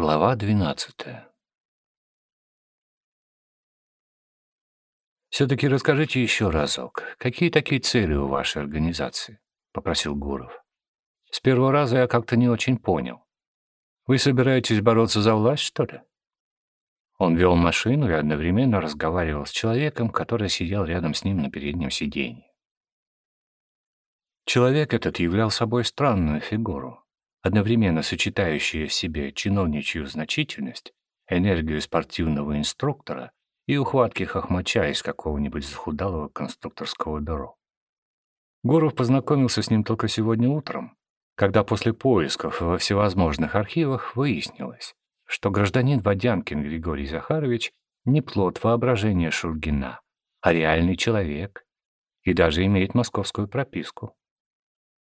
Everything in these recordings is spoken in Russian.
Глава двенадцатая «Все-таки расскажите еще разок, какие такие цели у вашей организации?» — попросил Гуров. «С первого раза я как-то не очень понял. Вы собираетесь бороться за власть, что ли?» Он вел машину и одновременно разговаривал с человеком, который сидел рядом с ним на переднем сиденье. Человек этот являл собой странную фигуру, одновременно сочетающую в себе чиновничью значительность, энергию спортивного инструктора и ухватки хохмача из какого-нибудь захудалого конструкторского бюро. Гуров познакомился с ним только сегодня утром, когда после поисков во всевозможных архивах выяснилось, что гражданин Водянкин Григорий Захарович не плод воображения Шульгина, а реальный человек и даже имеет московскую прописку.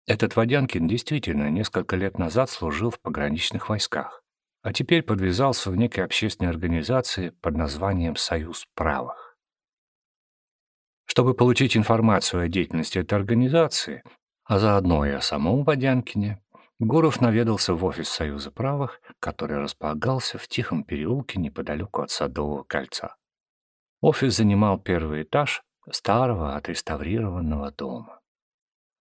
Этот Водянкин действительно несколько лет назад служил в пограничных войсках а теперь подвязался в некой общественной организации под названием «Союз правых». Чтобы получить информацию о деятельности этой организации, а заодно и о самом Водянкине, Гуров наведался в офис Союза правых, который располагался в тихом переулке неподалеку от Садового кольца. Офис занимал первый этаж старого отреставрированного дома.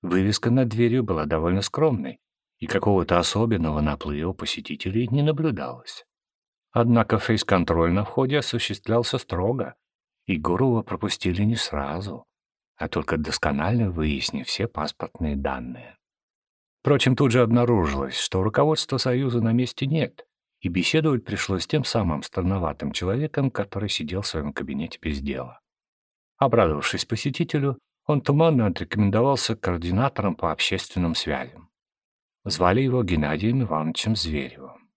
Вывеска над дверью была довольно скромной, и какого-то особенного наплыва посетителей не наблюдалось. Однако фейс-контроль на входе осуществлялся строго, и Гурова пропустили не сразу, а только досконально выяснив все паспортные данные. Впрочем, тут же обнаружилось, что руководства Союза на месте нет, и беседовать пришлось с тем самым странноватым человеком, который сидел в своем кабинете без дела. Обрадовавшись посетителю, он туманно отрекомендовался координатором по общественным связям. Звали его Геннадием Ивановичем Зверевым.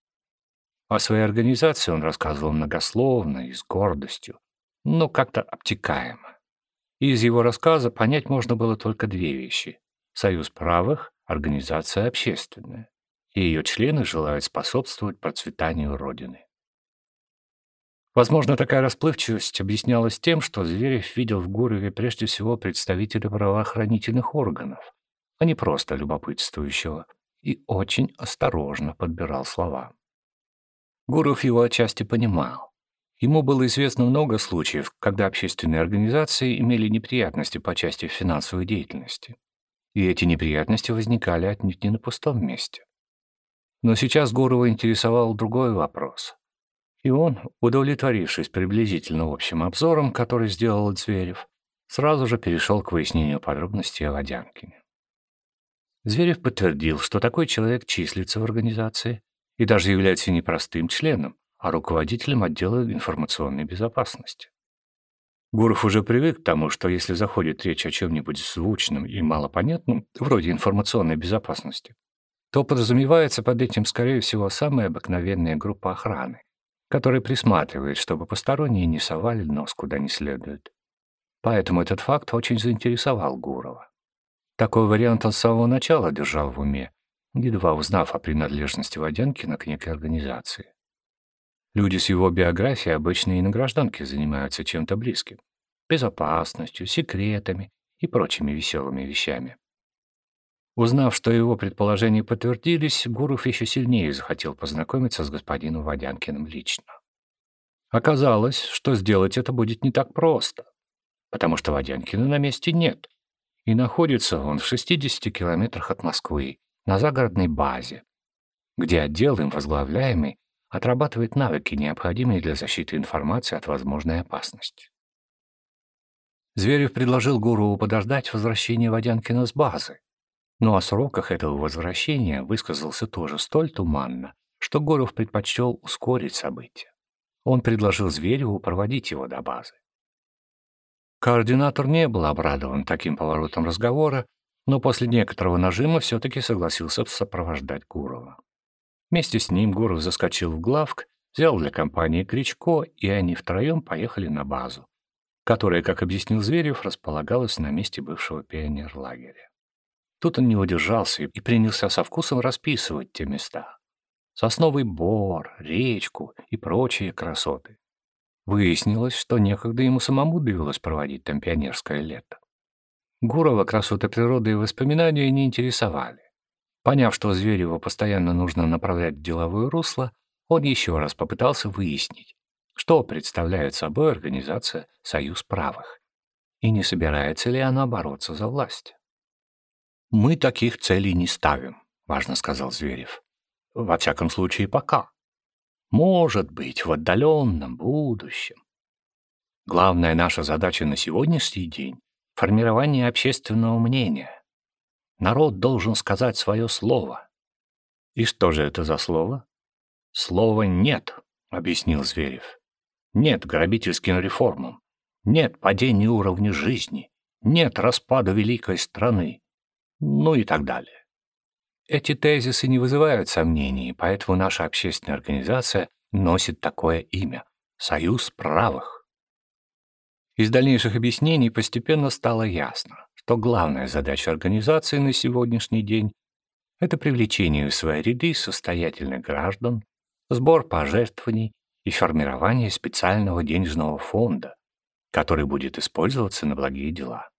О своей организации он рассказывал многословно и с гордостью, но как-то обтекаемо. Из его рассказа понять можно было только две вещи. Союз правых — организация общественная, и ее члены желают способствовать процветанию Родины. Возможно, такая расплывчивость объяснялась тем, что Зверев видел в Гурове прежде всего представителя правоохранительных органов, а не просто любопытствующего, и очень осторожно подбирал слова. Гуров его отчасти понимал. Ему было известно много случаев, когда общественные организации имели неприятности по части финансовой деятельности. И эти неприятности возникали отнюдь не на пустом месте. Но сейчас Гурова интересовал другой вопрос. И он, удовлетворившись приблизительно общим обзором, который сделал Зверев, сразу же перешел к выяснению подробностей о Водянкине. Зверев подтвердил, что такой человек числится в организации и даже является не простым членом, а руководителем отдела информационной безопасности. Гуров уже привык к тому, что если заходит речь о чем-нибудь звучном и малопонятном, вроде информационной безопасности, то подразумевается под этим, скорее всего, самая обыкновенная группа охраны, которая присматривает, чтобы посторонние не совали нос куда не следует. Поэтому этот факт очень заинтересовал Гурова. Такой вариант он с самого начала держал в уме, едва узнав о принадлежности Водянкина к некой организации. Люди с его биографией обычно и на гражданке занимаются чем-то близким. Безопасностью, секретами и прочими веселыми вещами. Узнав, что его предположения подтвердились, Гуров еще сильнее захотел познакомиться с господином Водянкиным лично. Оказалось, что сделать это будет не так просто, потому что Водянкина на месте нет, и находится он в 60 километрах от Москвы, на загородной базе, где отдел им возглавляемый отрабатывает навыки, необходимые для защиты информации от возможной опасности. Зверев предложил Гурову подождать возвращения Водянкина с базы, но о сроках этого возвращения высказался тоже столь туманно, что Гуров предпочел ускорить события. Он предложил Звереву проводить его до базы. Координатор не был обрадован таким поворотом разговора, но после некоторого нажима все-таки согласился сопровождать Гурова. Вместе с ним Гуров заскочил в главк, взял для компании Кричко, и они втроем поехали на базу, которая, как объяснил Зверев, располагалась на месте бывшего пионерлагеря. Тут он не удержался и принялся со вкусом расписывать те места. Сосновый бор, речку и прочие красоты. Выяснилось, что некогда ему самому довелось проводить там пионерское лето. Гурова красоты природы и воспоминания не интересовали. Поняв, что Зверева постоянно нужно направлять в деловое русло, Он еще раз попытался выяснить, что представляет собой организация «Союз правых» и не собирается ли она бороться за власть. «Мы таких целей не ставим», — важно сказал Зверев. «Во всяком случае, пока. Может быть, в отдаленном будущем. Главная наша задача на сегодняшний день — формирование общественного мнения. Народ должен сказать свое слово. И что же это за слово? Слово «нет», — объяснил Зверев. Нет грабительским реформам. Нет падения уровня жизни. Нет распада великой страны. Ну и так далее. Эти тезисы не вызывают сомнений, поэтому наша общественная организация носит такое имя — Союз правых. Из дальнейших объяснений постепенно стало ясно, что главная задача организации на сегодняшний день — это привлечение в свои ряды состоятельных граждан, сбор пожертвований и формирование специального денежного фонда, который будет использоваться на благие дела.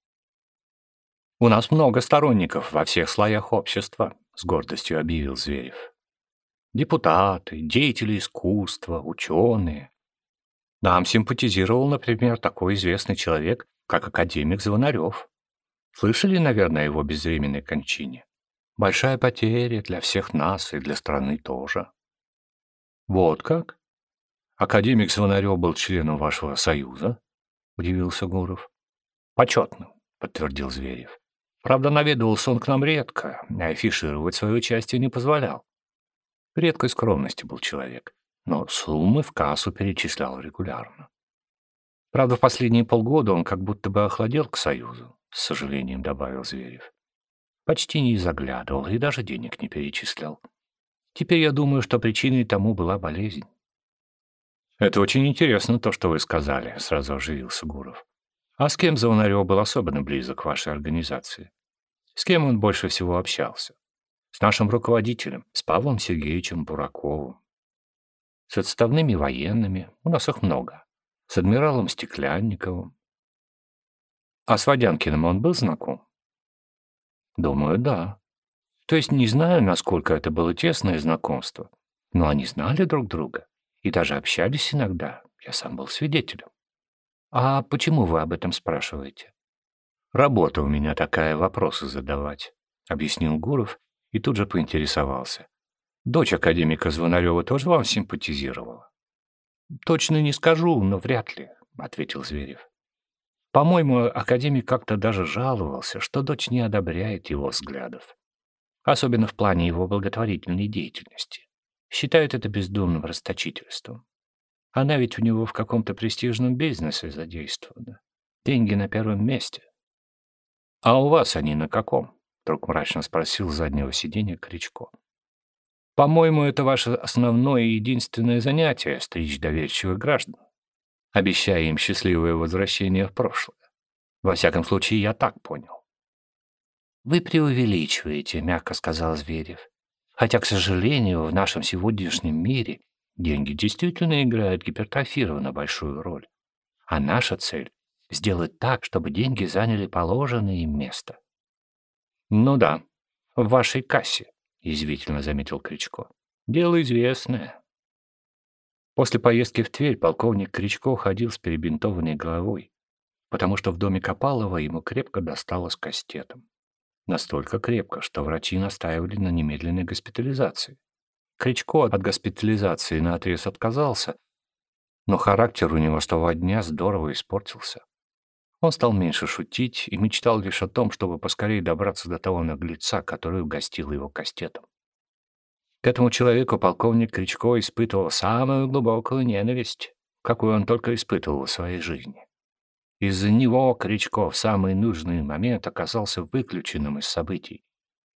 «У нас много сторонников во всех слоях общества», — с гордостью объявил Зверев. «Депутаты, деятели искусства, ученые. Нам симпатизировал, например, такой известный человек, как академик Звонарев. Слышали, наверное, о его безвременной кончине? Большая потеря для всех нас и для страны тоже». «Вот как?» Академик Звонарев был членом вашего союза? — удивился Гуров. — Почетным, — подтвердил Зверев. Правда, наведывался он к нам редко, а афишировать свое участие не позволял. Редкой скромности был человек, но суммы в кассу перечислял регулярно. Правда, в последние полгода он как будто бы охладел к Союзу, с сожалением добавил Зверев. Почти не заглядывал и даже денег не перечислял. Теперь я думаю, что причиной тому была болезнь. «Это очень интересно, то, что вы сказали», — сразу оживился Гуров. «А с кем Звонарев был особенно близок к вашей организации? С кем он больше всего общался? С нашим руководителем, с Павлом Сергеевичем Бураковым. С отставными военными, у нас их много. С адмиралом Стеклянниковым. А с Водянкиным он был знаком? Думаю, да. То есть не знаю, насколько это было тесное знакомство, но они знали друг друга и даже общались иногда. Я сам был свидетелем. А почему вы об этом спрашиваете? Работа у меня такая, вопросы задавать, объяснил Гуров и тут же поинтересовался. Дочь академика Звонарева тоже вам симпатизировала? Точно не скажу, но вряд ли, ответил Зверев. По-моему, академик как-то даже жаловался, что дочь не одобряет его взглядов, особенно в плане его благотворительной деятельности считают это бездумным расточительством. Она ведь у него в каком-то престижном бизнесе задействована. Деньги на первом месте. «А у вас они на каком?» — вдруг мрачно спросил с заднего сиденья Кричко. «По-моему, это ваше основное и единственное занятие — стричь доверчивых граждан, обещая им счастливое возвращение в прошлое. Во всяком случае, я так понял». «Вы преувеличиваете», — мягко сказал Зверев. Хотя, к сожалению, в нашем сегодняшнем мире деньги действительно играют гипертрофированно большую роль. А наша цель — сделать так, чтобы деньги заняли положенное им место. «Ну да, в вашей кассе», — язвительно заметил Кричко. «Дело известное». После поездки в Тверь полковник Кричко ходил с перебинтованной головой, потому что в доме Копалова ему крепко досталось кастетом. Настолько крепко, что врачи настаивали на немедленной госпитализации. Кричко от госпитализации наотрез отказался, но характер у него с того дня здорово испортился. Он стал меньше шутить и мечтал лишь о том, чтобы поскорее добраться до того наглеца, который угостил его кастетом. К этому человеку полковник Кричко испытывал самую глубокую ненависть, какую он только испытывал в своей жизни. Из-за него Кричко в самый нужный момент оказался выключенным из событий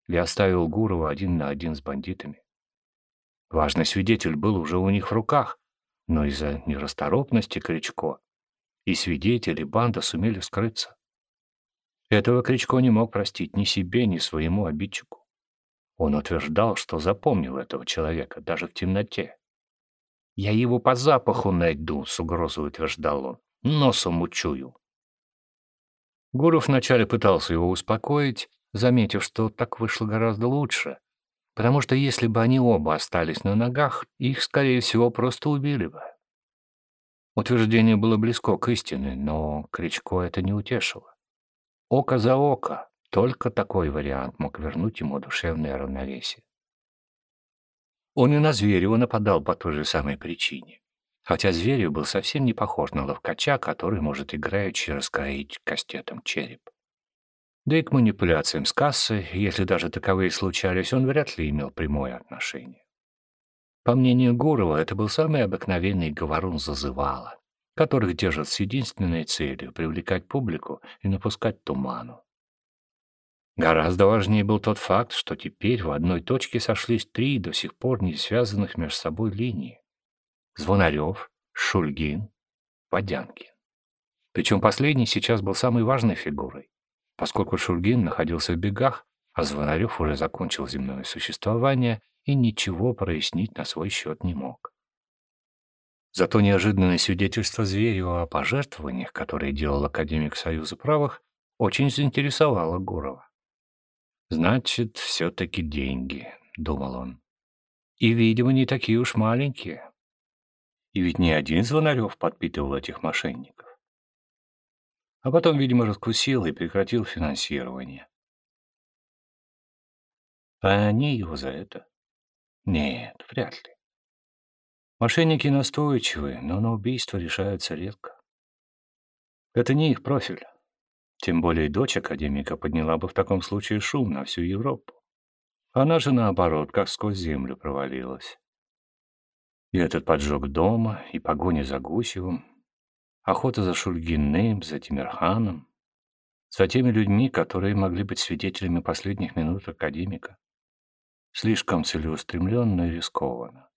и оставил Гурова один на один с бандитами. Важный свидетель был уже у них в руках, но из-за нерасторопности Кричко и свидетели банда сумели скрыться. Этого Кричко не мог простить ни себе, ни своему обидчику. Он утверждал, что запомнил этого человека даже в темноте. «Я его по запаху найду», — с угрозой утверждал он носом учую. Гуров вначале пытался его успокоить, заметив, что так вышло гораздо лучше. Потому что если бы они оба остались на ногах, их, скорее всего, просто убили бы. Утверждение было близко к истине, но Кричко это не утешило. Око за око, только такой вариант мог вернуть ему душевное равновесие. Он и на Зверева нападал по той же самой причине. Хотя Зверев был совсем не похож на ловкача, который может играючи раскроить кастетом череп. Да и к манипуляциям с кассой, если даже таковые случались, он вряд ли имел прямое отношение. По мнению Гурова, это был самый обыкновенный говорун зазывала, которых держат с единственной целью — привлекать публику и напускать туману. Гораздо важнее был тот факт, что теперь в одной точке сошлись три до сих пор не связанных между собой линии. Звонарев, Шульгин, Водянкин. Причем последний сейчас был самой важной фигурой, поскольку Шульгин находился в бегах, а Звонарев уже закончил земное существование и ничего прояснить на свой счет не мог. Зато неожиданное свидетельство Зверева о пожертвованиях, которые делал академик Союза правых, очень заинтересовало Гурова. «Значит, все-таки деньги», — думал он. «И, видимо, не такие уж маленькие. И ведь не один Звонарев подпитывал этих мошенников. А потом, видимо, раскусил и прекратил финансирование. А они его за это? Нет, вряд ли. Мошенники настойчивы, но на убийство решаются редко. Это не их профиль. Тем более дочь академика подняла бы в таком случае шум на всю Европу. Она же, наоборот, как сквозь землю провалилась. И этот поджог дома, и погоня за Гусевым, охота за Шульгиным, за Тимирханом, за теми людьми, которые могли быть свидетелями последних минут академика. Слишком целеустремленно и рискованно.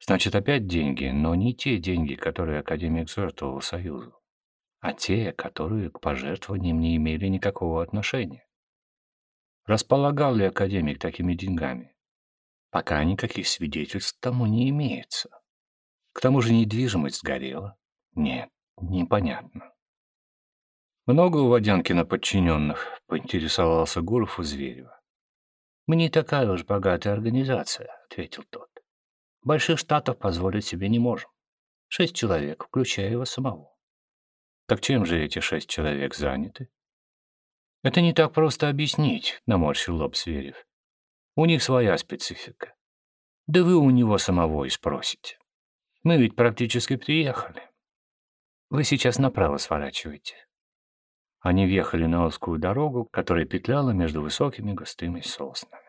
Значит, опять деньги, но не те деньги, которые академик жертвовал Союзу а те, которые к пожертвованиям не имели никакого отношения. Располагал ли академик такими деньгами? Пока никаких свидетельств тому не имеется. К тому же недвижимость сгорела. Нет, непонятно. Много у Водянкина подчиненных, поинтересовался Гуров у Зверева. «Мы не такая уж богатая организация», — ответил тот. «Больших штатов позволить себе не можем. Шесть человек, включая его самого. Так чем же эти шесть человек заняты? Это не так просто объяснить, наморщил лоб Сверев. У них своя специфика. Да вы у него самого и спросите. Мы ведь практически приехали. Вы сейчас направо сворачиваете. Они въехали на узкую дорогу, которая петляла между высокими густыми соснами.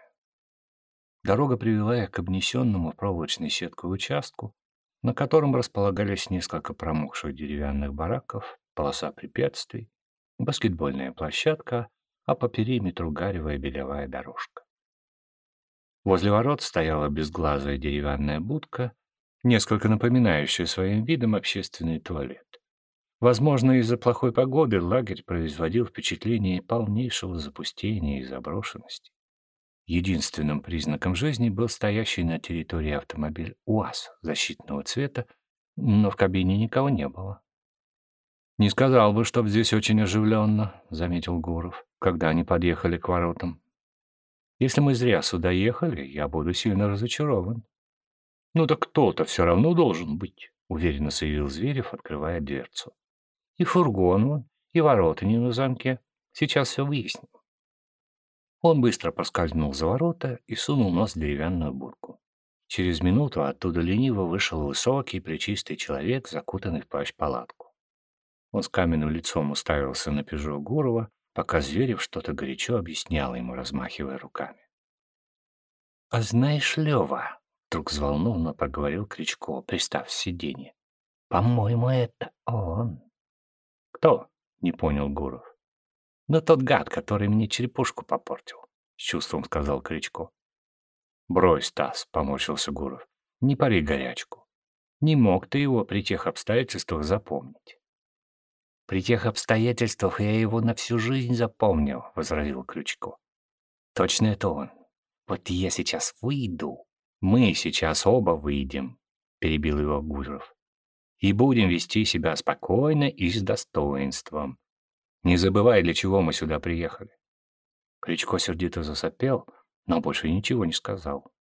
Дорога привела их к обнесенному проволочной сеткой участку, на котором располагались несколько промокших деревянных бараков, полоса препятствий, баскетбольная площадка, а по периметру гаревая белевая дорожка. Возле ворот стояла безглазая деревянная будка, несколько напоминающая своим видом общественный туалет. Возможно, из-за плохой погоды лагерь производил впечатление полнейшего запустения и заброшенности. Единственным признаком жизни был стоящий на территории автомобиль УАЗ защитного цвета, но в кабине никого не было. «Не сказал бы, чтоб здесь очень оживленно», — заметил Гуров, когда они подъехали к воротам. «Если мы зря сюда ехали, я буду сильно разочарован». «Ну так кто-то все равно должен быть», — уверенно заявил Зверев, открывая дверцу. «И фургон вон, и ворота не на замке. Сейчас все выясним». Он быстро проскользнул за ворота и сунул нос в деревянную будку. Через минуту оттуда лениво вышел высокий, плечистый человек, закутанный в плащ-палатку. Он с каменным лицом уставился на Пежо Гурова, пока Зверев что-то горячо объяснял ему, размахивая руками. — А знаешь, Лева, — вдруг взволнованно проговорил Кричко, пристав с сиденья, — по-моему, это он. — Кто? — не понял Гуров. — Ну, тот гад, который мне черепушку попортил, — с чувством сказал Кричко. — Брось, Стас, — поморщился Гуров, — не пари горячку. Не мог ты его при тех обстоятельствах запомнить. При тех обстоятельствах я его на всю жизнь запомнил, — возразил Ключко. Точно это он. Вот я сейчас выйду. Мы сейчас оба выйдем, — перебил его Гуров. И будем вести себя спокойно и с достоинством. Не забывай, для чего мы сюда приехали. Кричко сердито засопел, но больше ничего не сказал.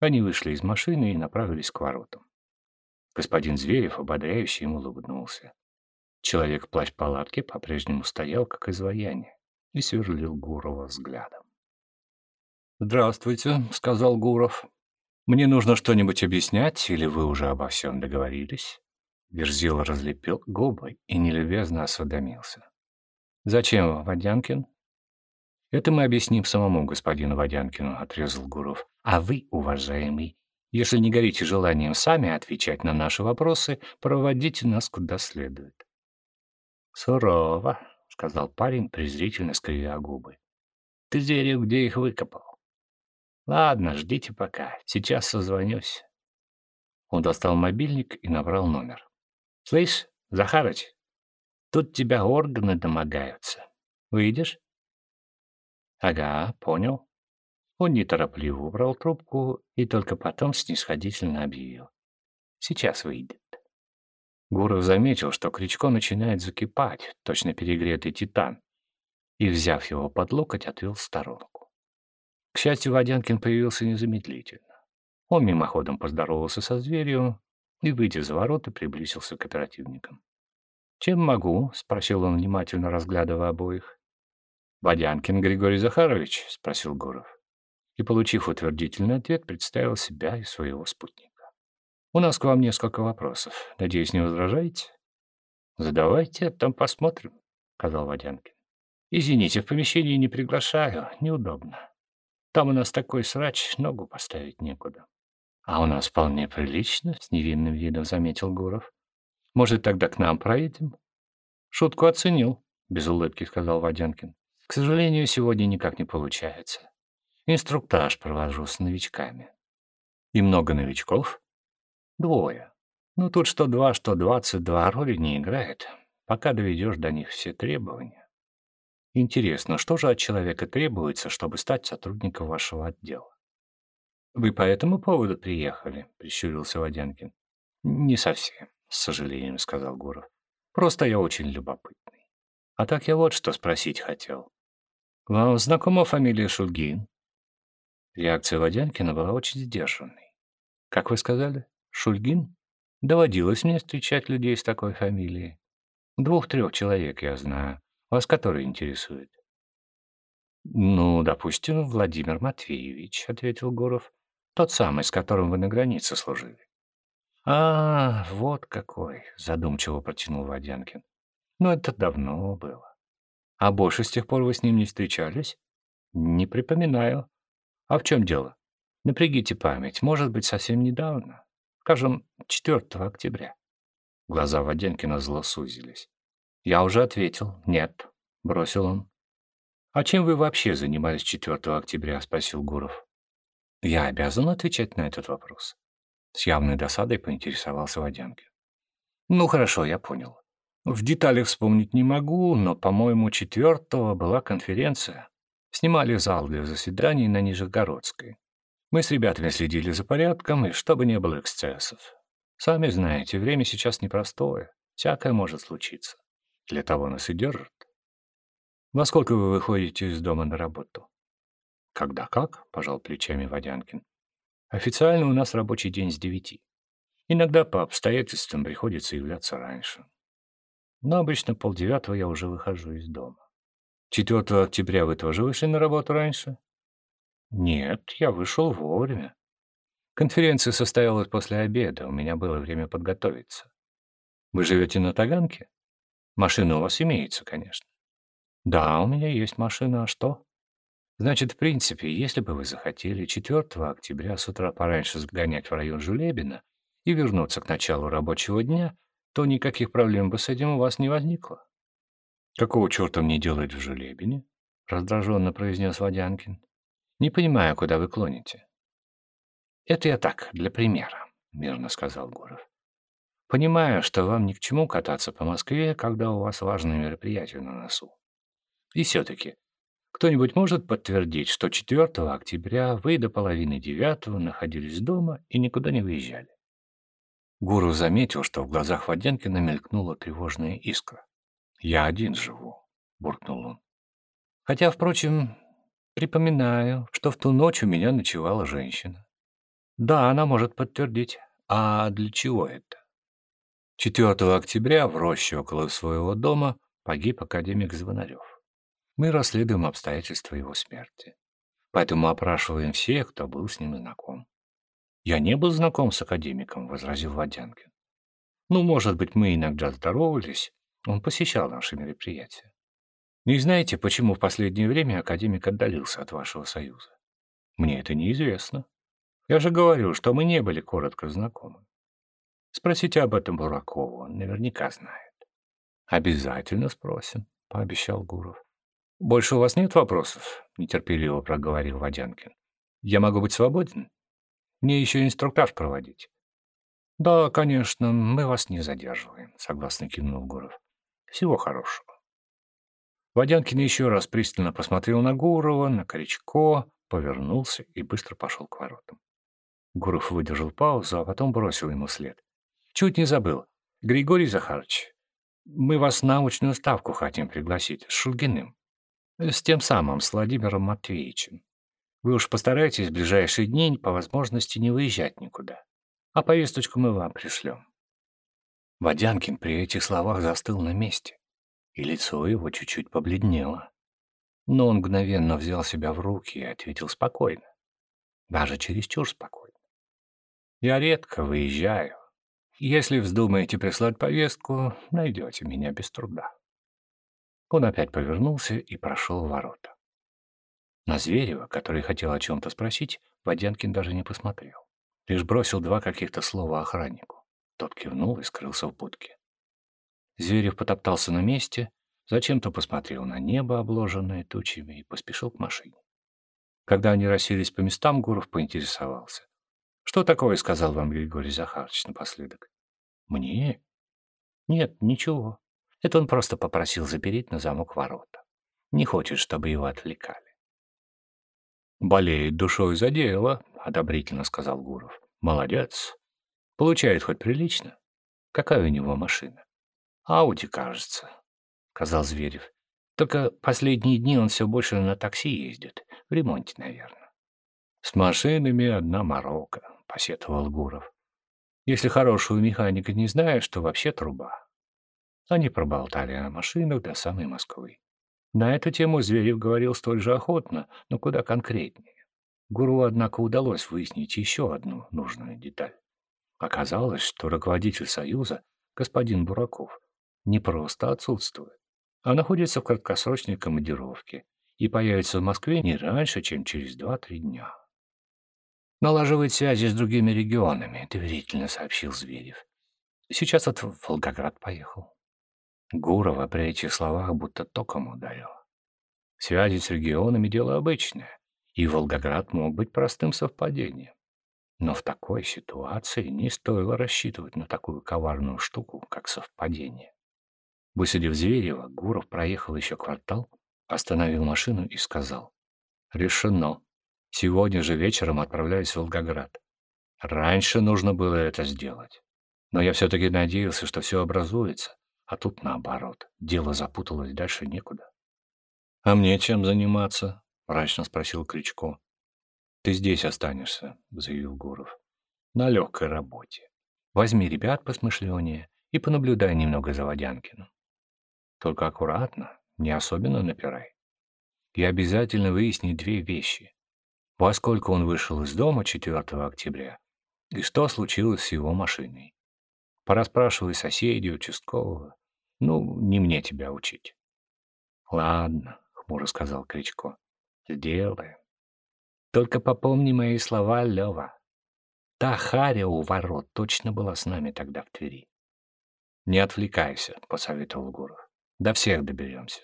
Они вышли из машины и направились к воротам. Господин Зверев ободряюще ему улыбнулся. Человек в плащ-палатке по-прежнему стоял, как изваяние, и сверлил Гурова взглядом. «Здравствуйте», — сказал Гуров. «Мне нужно что-нибудь объяснять, или вы уже обо всем договорились?» Верзил разлепил губы и нелюбезно осведомился. «Зачем вам, Водянкин?» «Это мы объясним самому господину Водянкину», — отрезал Гуров. «А вы, уважаемый, если не горите желанием сами отвечать на наши вопросы, проводите нас куда следует». «Сурово», — сказал парень, презрительно скривя губы. «Ты, зверю, где их выкопал?» «Ладно, ждите пока. Сейчас созвонюсь». Он достал мобильник и набрал номер. «Слышь, Захарыч, тут тебя органы домогаются. Выйдешь?» «Ага, понял». Он неторопливо убрал трубку и только потом снисходительно объявил. «Сейчас выйдет». Гуров заметил, что Кричко начинает закипать, точно перегретый титан, и, взяв его под локоть, отвел в сторонку. К счастью, Водянкин появился незамедлительно. Он мимоходом поздоровался со зверью и, выйдя за ворота, приблизился к оперативникам. «Чем могу?» — спросил он, внимательно разглядывая обоих. «Водянкин Григорий Захарович?» — спросил Гуров. И, получив утвердительный ответ, представил себя и своего спутника. У нас к вам несколько вопросов. Надеюсь, не возражаете? Задавайте, а там посмотрим, сказал Водянкин. Извините, в помещении не приглашаю, неудобно. Там у нас такой срач, ногу поставить некуда. А у нас вполне прилично, с невинным видом заметил Гуров. Может, тогда к нам проедем? Шутку оценил, без улыбки сказал Водянкин. К сожалению, сегодня никак не получается. Инструктаж провожу с новичками. И много новичков? Двое. Ну тут что два, что двадцать два роли не играет, пока доведешь до них все требования. Интересно, что же от человека требуется, чтобы стать сотрудником вашего отдела? Вы по этому поводу приехали? Прищурился Водянкин. Не совсем, с сожалением сказал Гуров. Просто я очень любопытный. А так я вот что спросить хотел. Вам знакома фамилия Шульгин? Реакция Водянкина была очень сдержанной. Как вы сказали? Шульгин? Доводилось мне встречать людей с такой фамилией. Двух-трех человек я знаю. Вас который интересует? «Ну, допустим, Владимир Матвеевич», — ответил Гуров. «Тот самый, с которым вы на границе служили». «А, вот какой», — задумчиво протянул Водянкин. «Ну, это давно было. А больше с тех пор вы с ним не встречались?» «Не припоминаю. А в чем дело? Напрягите память. Может быть, совсем недавно?» Скажем, 4 октября. Глаза Воденкина зло сузились. Я уже ответил. Нет, бросил он. А чем вы вообще занимались 4 октября? Спросил Гуров. Я обязан отвечать на этот вопрос. С явной досадой поинтересовался Водянкин. Ну хорошо, я понял. В деталях вспомнить не могу, но, по-моему, четвертого была конференция. Снимали зал для заседаний на Нижегородской. Мы с ребятами следили за порядком, и чтобы не было эксцессов. Сами знаете, время сейчас непростое. Всякое может случиться. Для того нас и держат. Во сколько вы выходите из дома на работу? Когда как? Пожал плечами Водянкин. Официально у нас рабочий день с девяти. Иногда по обстоятельствам приходится являться раньше. Но обычно полдевятого я уже выхожу из дома. 4 октября вы тоже вышли на работу раньше? Нет, я вышел вовремя. Конференция состоялась после обеда, у меня было время подготовиться. Вы живете на Таганке? Машина у вас имеется, конечно. Да, у меня есть машина, а что? Значит, в принципе, если бы вы захотели 4 октября с утра пораньше сгонять в район Жулебина и вернуться к началу рабочего дня, то никаких проблем бы с этим у вас не возникло. Какого черта мне делать в Жулебине? Раздраженно произнес Водянкин. Не понимаю, куда вы клоните. Это я так, для примера, мирно сказал Гуров. Понимаю, что вам ни к чему кататься по Москве, когда у вас важное мероприятие на носу. И все-таки, кто-нибудь может подтвердить, что 4 октября вы до половины девятого находились дома и никуда не выезжали? Гуру заметил, что в глазах Водянкина мелькнула тревожная искра. «Я один живу», — буркнул он. «Хотя, впрочем, Припоминаю, что в ту ночь у меня ночевала женщина. Да, она может подтвердить. А для чего это? 4 октября в роще около своего дома погиб академик Звонарев. Мы расследуем обстоятельства его смерти. Поэтому опрашиваем всех, кто был с ним знаком. «Я не был знаком с академиком», — возразил Водянкин. «Ну, может быть, мы иногда здоровались. Он посещал наши мероприятия. Не знаете, почему в последнее время академик отдалился от вашего союза? Мне это неизвестно. Я же говорю, что мы не были коротко знакомы. Спросите об этом Буракова, он наверняка знает. Обязательно спросим, пообещал Гуров. Больше у вас нет вопросов? Нетерпеливо проговорил Водянкин. Я могу быть свободен? Мне еще инструктаж проводить. Да, конечно, мы вас не задерживаем, согласно кивнул Гуров. Всего хорошего. Водянкин еще раз пристально посмотрел на Гурова, на Корячко, повернулся и быстро пошел к воротам. Гуров выдержал паузу, а потом бросил ему след. «Чуть не забыл. Григорий Захарович, мы вас на научную ставку хотим пригласить с Шульгиным. С тем самым, с Владимиром Матвеевичем. Вы уж постарайтесь в ближайшие дни по возможности не выезжать никуда. А повесточку мы вам пришлем». Водянкин при этих словах застыл на месте, и лицо его чуть-чуть побледнело. Но он мгновенно взял себя в руки и ответил спокойно. Даже чересчур спокойно. Я редко выезжаю. Если вздумаете прислать повестку, найдете меня без труда. Он опять повернулся и прошел ворота. На Зверева, который хотел о чем-то спросить, Водянкин даже не посмотрел. Лишь бросил два каких-то слова охраннику. Тот кивнул и скрылся в будке. Зверев потоптался на месте, зачем-то посмотрел на небо, обложенное тучами, и поспешил к машине. Когда они расселись по местам, Гуров поинтересовался. «Что такое?» — сказал вам Григорий Захарович напоследок. «Мне?» «Нет, ничего. Это он просто попросил запереть на замок ворота. Не хочет, чтобы его отвлекали». «Болеет душой за дело», — одобрительно сказал Гуров. «Молодец. Получает хоть прилично. Какая у него машина?» «Ауди, кажется», — сказал Зверев. «Только последние дни он все больше на такси ездит. В ремонте, наверное». «С машинами одна морока», — посетовал Гуров. «Если хорошего механика не знаешь, то вообще труба». Они проболтали о машинах до самой Москвы. На эту тему Зверев говорил столь же охотно, но куда конкретнее. Гуру, однако, удалось выяснить еще одну нужную деталь. Оказалось, что руководитель Союза, господин Бураков, не просто отсутствует, а находится в краткосрочной командировке и появится в Москве не раньше, чем через 2-3 дня. Налаживает связи с другими регионами, доверительно сообщил Зверев. Сейчас от Волгоград поехал. Гурова при этих словах будто током ударила. Связи с регионами — дело обычное, и Волгоград мог быть простым совпадением. Но в такой ситуации не стоило рассчитывать на такую коварную штуку, как совпадение. Высадив Зверева, Гуров проехал еще квартал, остановил машину и сказал. «Решено. Сегодня же вечером отправляюсь в Волгоград. Раньше нужно было это сделать. Но я все-таки надеялся, что все образуется, а тут наоборот. Дело запуталось, дальше некуда. — А мне чем заниматься? — мрачно спросил Кричко. — Ты здесь останешься, — заявил Гуров. — На легкой работе. Возьми ребят посмышленнее и понаблюдай немного за Водянкиным. Только аккуратно, не особенно напирай. И обязательно выясни две вещи во сколько он вышел из дома 4 октября и что случилось с его машиной. Пораспрашивай соседей, участкового. Ну, не мне тебя учить. — Ладно, — хмуро сказал Кричко, — сделаем. Только попомни мои слова, Лева. Та харя у ворот точно была с нами тогда в Твери. — Не отвлекайся, — посоветовал Гуров. — До всех доберемся.